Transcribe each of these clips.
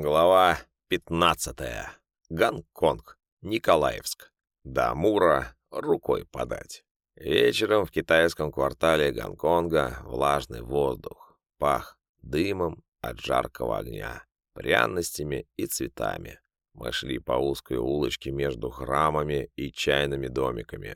Глава 15. Гонконг, Николаевск. До Амура рукой подать. Вечером в китайском квартале Гонконга влажный воздух пах дымом от жаркого огня, пряностями и цветами. Мы шли по узкой улочке между храмами и чайными домиками.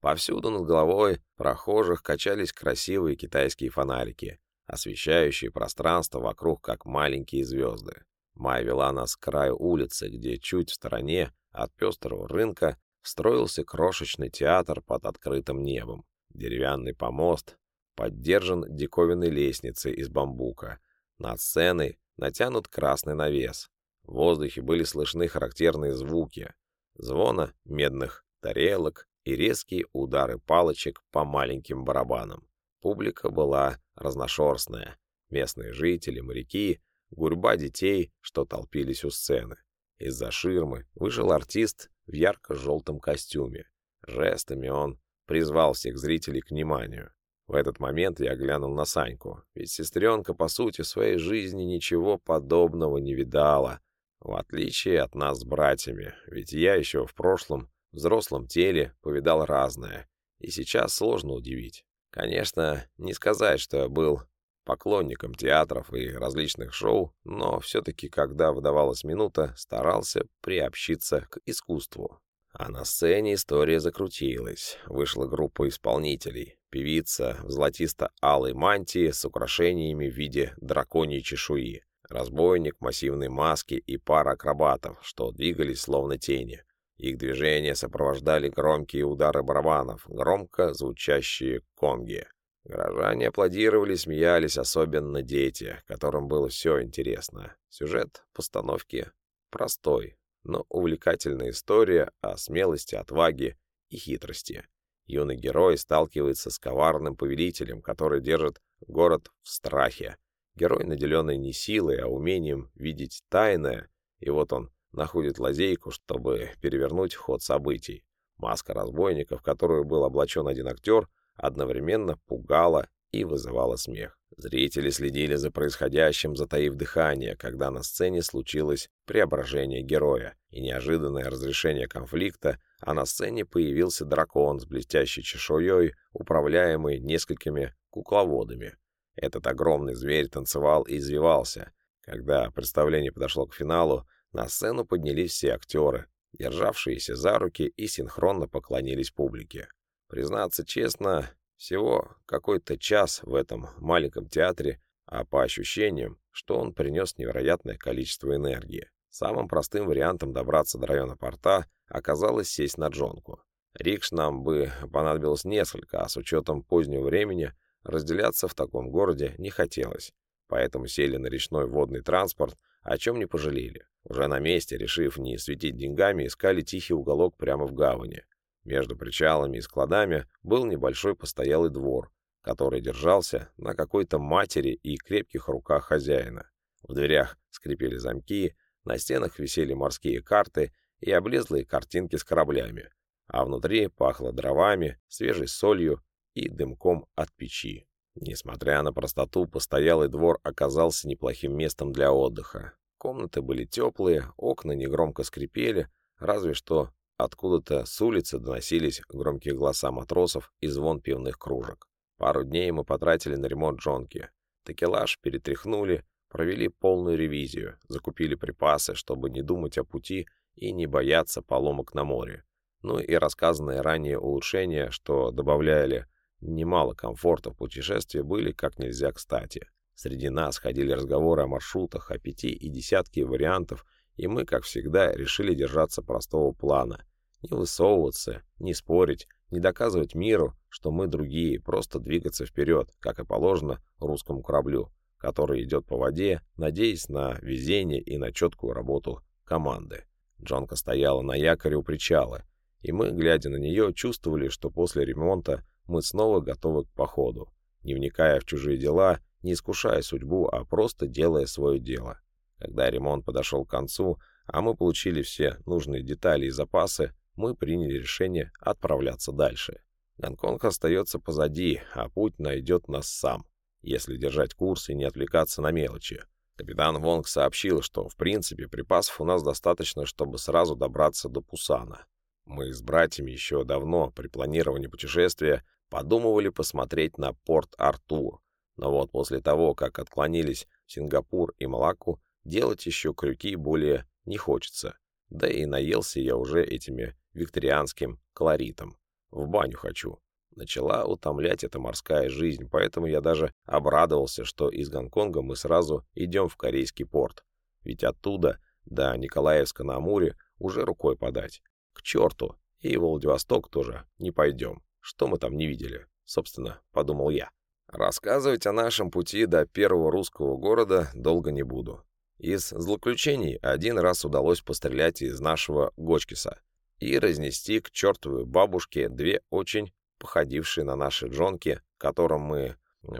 Повсюду над головой прохожих качались красивые китайские фонарики, освещающие пространство вокруг как маленькие звезды. Майя вела нас к краю улицы, где чуть в стороне от пестрого рынка строился крошечный театр под открытым небом. Деревянный помост поддержан диковинной лестницей из бамбука. Над сценой натянут красный навес. В воздухе были слышны характерные звуки. Звона медных тарелок и резкие удары палочек по маленьким барабанам. Публика была разношерстная. Местные жители, моряки — гурьба детей, что толпились у сцены. Из-за ширмы вышел артист в ярко-желтом костюме. Жестами он призвал всех зрителей к вниманию. В этот момент я глянул на Саньку, ведь сестренка, по сути, в своей жизни ничего подобного не видала, в отличие от нас с братьями, ведь я еще в прошлом взрослом теле повидал разное, и сейчас сложно удивить. Конечно, не сказать, что я был поклонником театров и различных шоу, но все-таки, когда выдавалась минута, старался приобщиться к искусству. А на сцене история закрутилась. Вышла группа исполнителей. Певица в золотисто-алой мантии с украшениями в виде драконьей чешуи. Разбойник, массивной маски и пара акробатов, что двигались словно тени. Их движения сопровождали громкие удары барабанов, громко звучащие конги. Горожане аплодировали, смеялись, особенно дети, которым было все интересно. Сюжет постановки простой, но увлекательная история о смелости, отваге и хитрости. Юный герой сталкивается с коварным повелителем, который держит город в страхе. Герой, наделенный не силой, а умением видеть тайное, и вот он находит лазейку, чтобы перевернуть ход событий. Маска разбойника, в которую был облачен один актер, одновременно пугала и вызывала смех. Зрители следили за происходящим, затаив дыхание, когда на сцене случилось преображение героя и неожиданное разрешение конфликта, а на сцене появился дракон с блестящей чешуей, управляемый несколькими кукловодами. Этот огромный зверь танцевал и извивался. Когда представление подошло к финалу, на сцену поднялись все актеры, державшиеся за руки и синхронно поклонились публике. Признаться честно, всего какой-то час в этом маленьком театре, а по ощущениям, что он принес невероятное количество энергии. Самым простым вариантом добраться до района порта оказалось сесть на джонку. Рикш нам бы понадобилось несколько, а с учетом позднего времени разделяться в таком городе не хотелось. Поэтому сели на речной водный транспорт, о чем не пожалели. Уже на месте, решив не светить деньгами, искали тихий уголок прямо в гавани. Между причалами и складами был небольшой постоялый двор, который держался на какой-то матери и крепких руках хозяина. В дверях скрипели замки, на стенах висели морские карты и облезлые картинки с кораблями, а внутри пахло дровами, свежей солью и дымком от печи. Несмотря на простоту, постоялый двор оказался неплохим местом для отдыха. Комнаты были теплые, окна негромко скрипели, разве что Откуда-то с улицы доносились громкие голоса матросов и звон пивных кружек. Пару дней мы потратили на ремонт джонки. Такелаж перетряхнули, провели полную ревизию, закупили припасы, чтобы не думать о пути и не бояться поломок на море. Ну и рассказанные ранее улучшения, что добавляли немало комфорта в путешествии, были как нельзя кстати. Среди нас ходили разговоры о маршрутах, о пяти и десятке вариантов и мы, как всегда, решили держаться простого плана. Не высовываться, не спорить, не доказывать миру, что мы другие, просто двигаться вперед, как и положено русскому кораблю, который идет по воде, надеясь на везение и на четкую работу команды. Джонка стояла на якоре у причала, и мы, глядя на нее, чувствовали, что после ремонта мы снова готовы к походу, не вникая в чужие дела, не искушая судьбу, а просто делая свое дело. Когда ремонт подошел к концу, а мы получили все нужные детали и запасы, мы приняли решение отправляться дальше. Гонконг остается позади, а путь найдет нас сам, если держать курс и не отвлекаться на мелочи. Капитан Вонг сообщил, что, в принципе, припасов у нас достаточно, чтобы сразу добраться до Пусана. Мы с братьями еще давно, при планировании путешествия, подумывали посмотреть на порт Артур. Но вот после того, как отклонились в Сингапур и Малакку, делать еще крюки более не хочется. Да и наелся я уже этими викторианским колоритом. В баню хочу. Начала утомлять эта морская жизнь, поэтому я даже обрадовался, что из Гонконга мы сразу идем в корейский порт. Ведь оттуда до Николаевска на Амуре уже рукой подать. К черту, и в Владивосток тоже не пойдем. Что мы там не видели? Собственно, подумал я. Рассказывать о нашем пути до первого русского города долго не буду. Из злоключений один раз удалось пострелять из нашего Гочкиса и разнести к чертовой бабушке две очень походившие на наши джонки, которым мы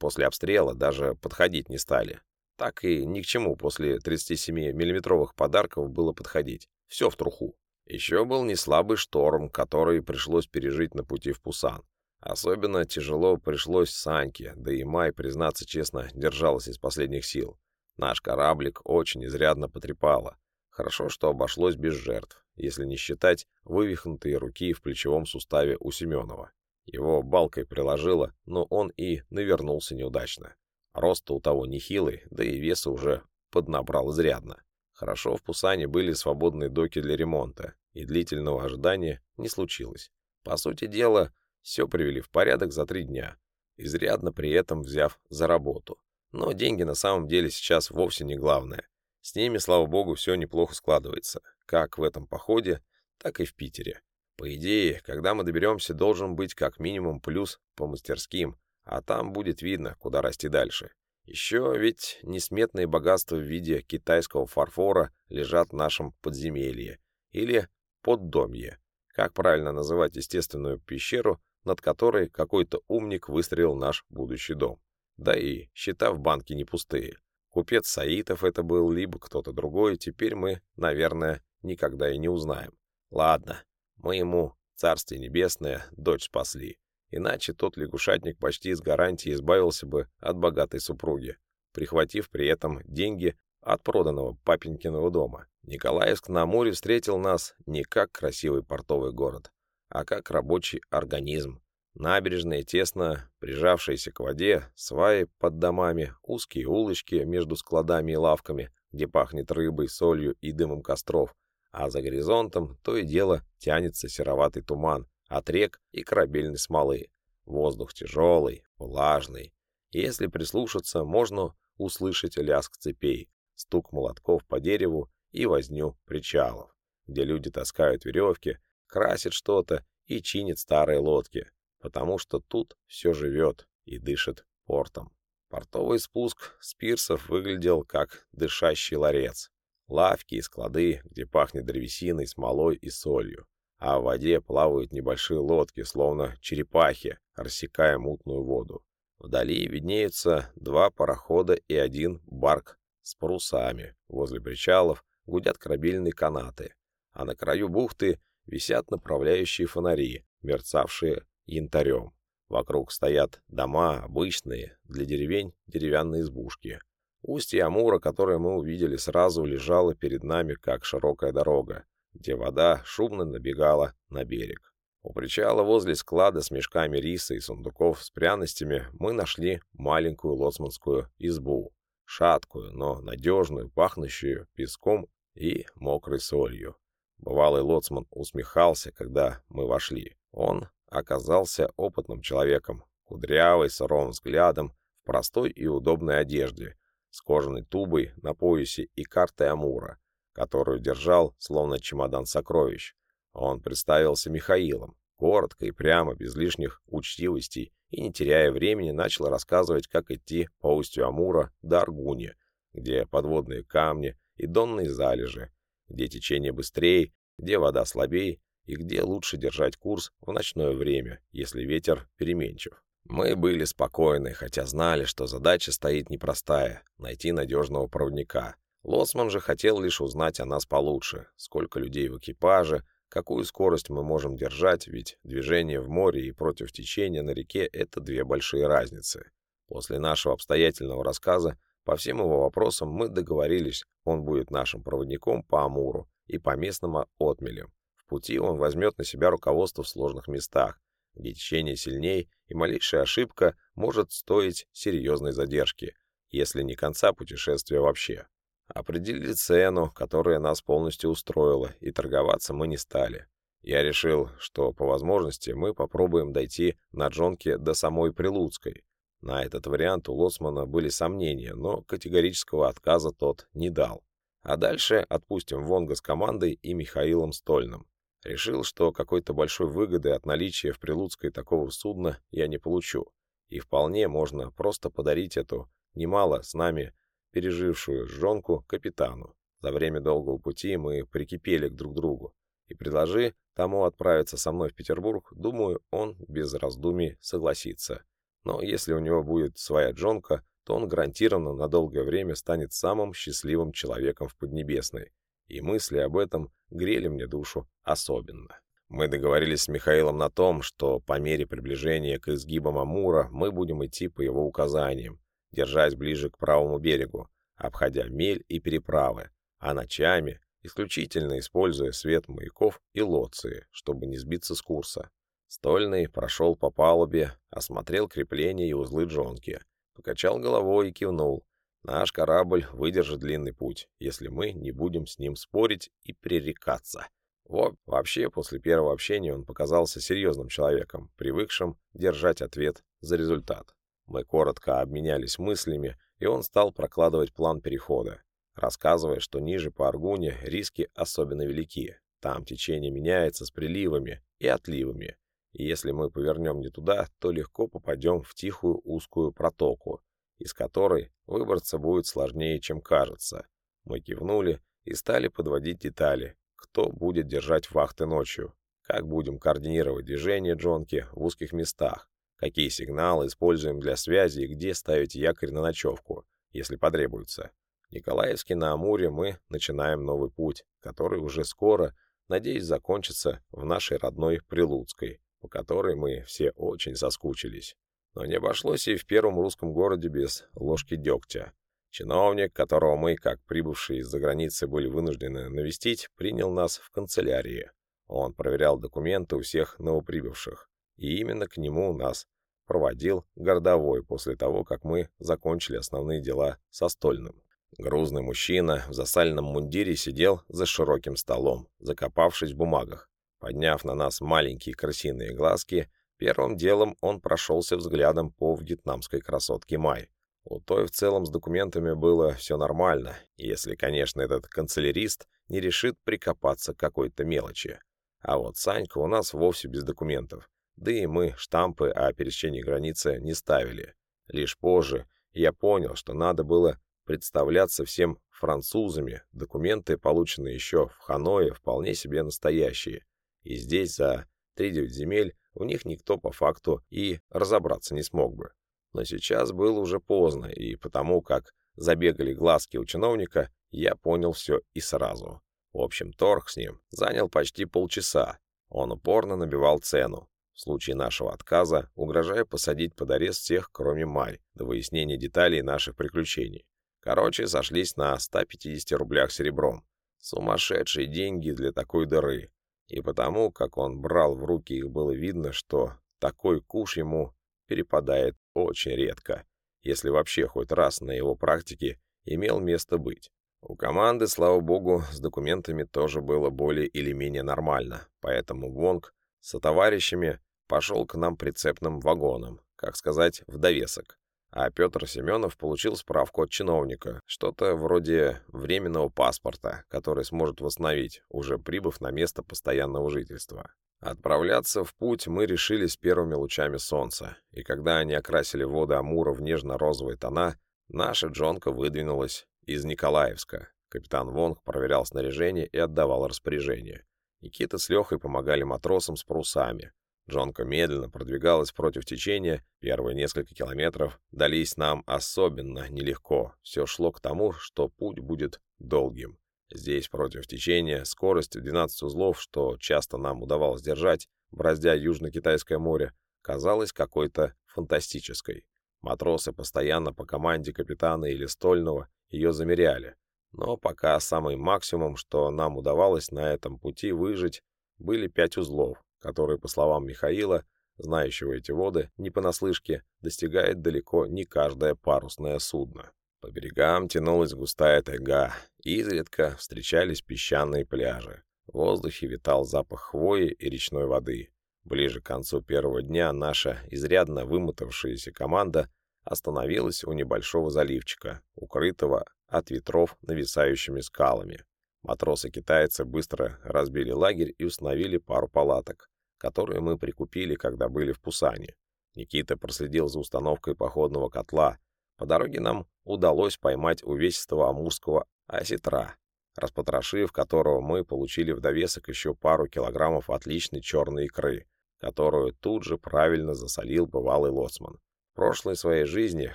после обстрела даже подходить не стали. Так и ни к чему после 37-миллиметровых подарков было подходить. Все в труху. Еще был неслабый шторм, который пришлось пережить на пути в Пусан. Особенно тяжело пришлось Саньке, да и Май, признаться честно, держалась из последних сил. Наш кораблик очень изрядно потрепало. Хорошо, что обошлось без жертв, если не считать вывихнутые руки в плечевом суставе у Семенова. Его балкой приложило, но он и навернулся неудачно. Рост у того нехилый, да и веса уже поднабрал изрядно. Хорошо в Пусане были свободные доки для ремонта, и длительного ожидания не случилось. По сути дела, все привели в порядок за три дня, изрядно при этом взяв за работу. Но деньги на самом деле сейчас вовсе не главное. С ними, слава богу, все неплохо складывается, как в этом походе, так и в Питере. По идее, когда мы доберемся, должен быть как минимум плюс по мастерским, а там будет видно, куда расти дальше. Еще ведь несметные богатства в виде китайского фарфора лежат в нашем подземелье или поддомье. Как правильно называть естественную пещеру, над которой какой-то умник выстроил наш будущий дом. Да и счета в банке не пустые. Купец Саитов это был, либо кто-то другой, теперь мы, наверное, никогда и не узнаем. Ладно, мы ему, царствие небесное, дочь спасли. Иначе тот лягушатник почти с гарантией избавился бы от богатой супруги, прихватив при этом деньги от проданного папенькиного дома. Николаевск на море встретил нас не как красивый портовый город, а как рабочий организм. Набережные, тесно прижавшиеся к воде, сваи под домами, узкие улочки между складами и лавками, где пахнет рыбой, солью и дымом костров, а за горизонтом то и дело тянется сероватый туман, от рек и корабельной смолы. Воздух тяжелый, влажный. Если прислушаться, можно услышать лязг цепей, стук молотков по дереву и возню причалов, где люди таскают веревки, красят что-то и чинят старые лодки, потому что тут все живет и дышит портом. Портовый спуск с пирсов выглядел как дышащий ларец. Лавки и склады, где пахнет древесиной, смолой и солью а в воде плавают небольшие лодки, словно черепахи, рассекая мутную воду. Вдали виднеются два парохода и один барк с парусами. Возле причалов гудят корабельные канаты, а на краю бухты висят направляющие фонари, мерцавшие янтарем. Вокруг стоят дома обычные, для деревень деревянные избушки. Устье Амура, которое мы увидели сразу, лежало перед нами, как широкая дорога где вода шумно набегала на берег. У причала возле склада с мешками риса и сундуков с пряностями мы нашли маленькую лоцманскую избу, шаткую, но надежную, пахнущую песком и мокрой солью. Бывалый лоцман усмехался, когда мы вошли. Он оказался опытным человеком, кудрявый, суровым взглядом, в простой и удобной одежде, с кожаной тубой на поясе и картой Амура, которую держал, словно чемодан сокровищ. Он представился Михаилом, коротко и прямо, без лишних учтивостей, и, не теряя времени, начал рассказывать, как идти по устью Амура до Аргуни, где подводные камни и донные залежи, где течение быстрее, где вода слабее и где лучше держать курс в ночное время, если ветер переменчив. Мы были спокойны, хотя знали, что задача стоит непростая — найти надежного проводника. Лосман же хотел лишь узнать о нас получше, сколько людей в экипаже, какую скорость мы можем держать, ведь движение в море и против течения на реке — это две большие разницы. После нашего обстоятельного рассказа По всем его вопросам мы договорились, он будет нашим проводником по Амуру и по местным отмелям. Пути он возьмет на себя руководство в сложных местах, где течение сильнее, и малейшая ошибка может стоить серьезной задержки, если не конца путешествия вообще. Определили цену, которая нас полностью устроила, и торговаться мы не стали. Я решил, что по возможности мы попробуем дойти на джонке до самой Прилуцкой. На этот вариант у Лоцмана были сомнения, но категорического отказа тот не дал. А дальше отпустим Вонга с командой и Михаилом Стольным. Решил, что какой-то большой выгоды от наличия в Прилуцкой такого судна я не получу. И вполне можно просто подарить эту, немало с нами пережившую жонку капитану. За время долгого пути мы прикипели к друг другу. И предложи тому отправиться со мной в Петербург, думаю, он без раздумий согласится. Но если у него будет своя джонка, то он гарантированно на долгое время станет самым счастливым человеком в Поднебесной. И мысли об этом грели мне душу особенно. Мы договорились с Михаилом на том, что по мере приближения к изгибам Амура мы будем идти по его указаниям, держась ближе к правому берегу, обходя мель и переправы, а ночами исключительно используя свет маяков и лоции, чтобы не сбиться с курса. Стольный прошел по палубе, осмотрел крепления и узлы джонки, покачал головой и кивнул. Наш корабль выдержит длинный путь, если мы не будем с ним спорить и пререкаться. Вот, вообще, после первого общения он показался серьезным человеком, привыкшим держать ответ за результат. Мы коротко обменялись мыслями, и он стал прокладывать план перехода, рассказывая, что ниже по Аргуне риски особенно велики. Там течение меняется с приливами и отливами, и если мы повернем не туда, то легко попадем в тихую узкую протоку, из которой выбраться будет сложнее, чем кажется. Мы кивнули и стали подводить детали, кто будет держать вахты ночью, как будем координировать движение джонки в узких местах, какие сигналы используем для связи и где ставить якорь на ночевку, если потребуется. В Николаевске на Амуре мы начинаем новый путь, который уже скоро, надеюсь, закончится в нашей родной Прилуцкой, по которой мы все очень соскучились. Но не обошлось и в первом русском городе без ложки дегтя. Чиновник, которого мы, как прибывшие из-за границы, были вынуждены навестить, принял нас в канцелярии. Он проверял документы у всех новоприбывших, и именно к нему нас проводил городовой после того, как мы закончили основные дела со Стольным. Грузный мужчина в засаленном мундире сидел за широким столом, закопавшись в бумагах. Подняв на нас маленькие крысиные глазки, первым делом он прошелся взглядом по вьетнамской красотке Май. У той в целом с документами было все нормально, если, конечно, этот канцелярист не решит прикопаться к какой-то мелочи. А вот Санька у нас вовсе без документов. Да и мы штампы о пересечении границы не ставили. Лишь позже я понял, что надо было представляться всем французами, документы, полученные еще в Ханое, вполне себе настоящие. И здесь за 3-9 земель в них никто по факту и разобраться не смог бы. Но сейчас было уже поздно, и потому как забегали глазки у чиновника, я понял все и сразу. В общем, торг с ним занял почти полчаса. Он упорно набивал цену, в случае нашего отказа, угрожая посадить под арест всех, кроме Май, до выяснения деталей наших приключений. Короче, сошлись на 150 рублях серебром. Сумасшедшие деньги для такой дыры. И потому, как он брал в руки их, было видно, что такой куш ему перепадает очень редко, если вообще хоть раз на его практике имел место быть. У команды, слава богу, с документами тоже было более или менее нормально, поэтому Вонг со товарищами пошел к нам прицепным вагоном, как сказать, в довесок. А Петр Семенов получил справку от чиновника, что-то вроде временного паспорта, который сможет восстановить, уже прибыв на место постоянного жительства. Отправляться в путь мы решили с первыми лучами солнца, и когда они окрасили воды Амура в нежно-розовые тона, наша джонка выдвинулась из Николаевска. Капитан Вонг проверял снаряжение и отдавал распоряжение. Никита с Лехой помогали матросам с парусами, Джонка медленно продвигалась против течения, первые несколько километров дались нам особенно нелегко. Все шло к тому, что путь будет долгим. Здесь против течения скорость в 12 узлов, что часто нам удавалось держать, браздя Южно-Китайское море, казалась какой-то фантастической. Матросы постоянно по команде капитана или стольного ее замеряли. Но пока самый максимум, что нам удавалось на этом пути выжить, были пять узлов, которые, по словам Михаила, знающего эти воды, не понаслышке, достигает далеко не каждое парусное судно. По берегам тянулась густая тайга, изредка встречались песчаные пляжи. В воздухе витал запах хвои и речной воды. Ближе к концу первого дня наша изрядно вымотавшаяся команда остановилась у небольшого заливчика, укрытого от ветров нависающими скалами. Матросы-китайцы быстро разбили лагерь и установили пару палаток, которые мы прикупили, когда были в Пусане. Никита проследил за установкой походного котла. По дороге нам удалось поймать увесистого амурского осетра, распотрошив которого мы получили в довесок еще пару килограммов отличной черной икры, которую тут же правильно засолил бывалый лоцман. В прошлой своей жизни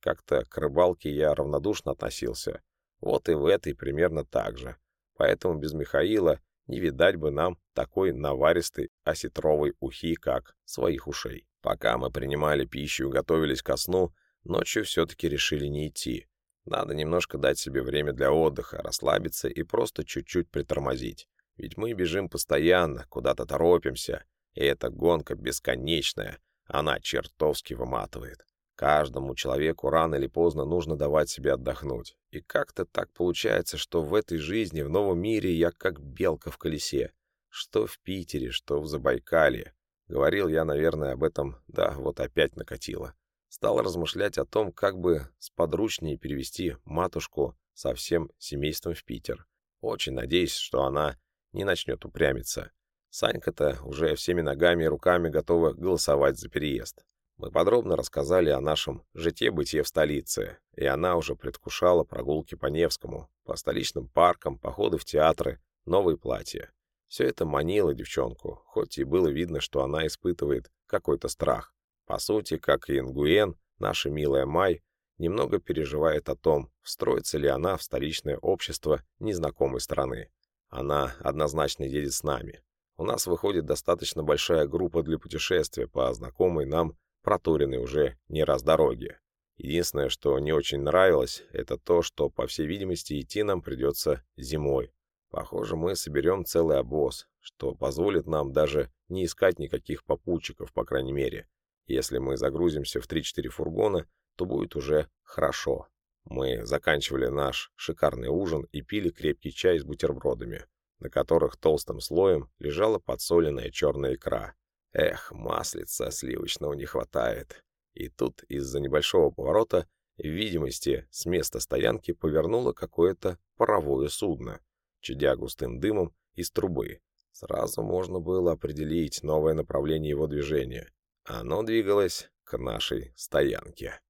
как-то к рыбалке я равнодушно относился. Вот и в этой примерно так же. Поэтому без Михаила не видать бы нам такой наваристой осетровой ухи, как своих ушей. Пока мы принимали пищу и готовились ко сну, ночью все-таки решили не идти. Надо немножко дать себе время для отдыха, расслабиться и просто чуть-чуть притормозить. Ведь мы бежим постоянно, куда-то торопимся, и эта гонка бесконечная, она чертовски выматывает. Каждому человеку рано или поздно нужно давать себе отдохнуть. И как-то так получается, что в этой жизни, в новом мире я как белка в колесе. Что в Питере, что в Забайкалье. Говорил я, наверное, об этом, да, вот опять накатило. Стал размышлять о том, как бы сподручнее перевести матушку со всем семейством в Питер. Очень надеюсь, что она не начнет упрямиться. Санька-то уже всеми ногами и руками готова голосовать за переезд. Мы подробно рассказали о нашем житье-бытие в столице, и она уже предвкушала прогулки по Невскому, по столичным паркам, походы в театры, новые платья. Все это манило девчонку, хоть и было видно, что она испытывает какой-то страх. По сути, как и Ингуен, наша милая Май немного переживает о том, встроится ли она в столичное общество незнакомой страны. Она однозначно едет с нами. У нас выходит достаточно большая группа для путешествия по знакомой нам проторенной уже не раз дороге. Единственное, что не очень нравилось, это то, что, по всей видимости, идти нам придется зимой. Похоже, мы соберем целый обоз, что позволит нам даже не искать никаких попутчиков, по крайней мере. Если мы загрузимся в 3-4 фургона, то будет уже хорошо. Мы заканчивали наш шикарный ужин и пили крепкий чай с бутербродами на которых толстым слоем лежала подсоленная черная икра. Эх, маслица сливочного не хватает. И тут из-за небольшого поворота видимости с места стоянки повернуло какое-то паровое судно, чадя густым дымом из трубы. Сразу можно было определить новое направление его движения. Оно двигалось к нашей стоянке.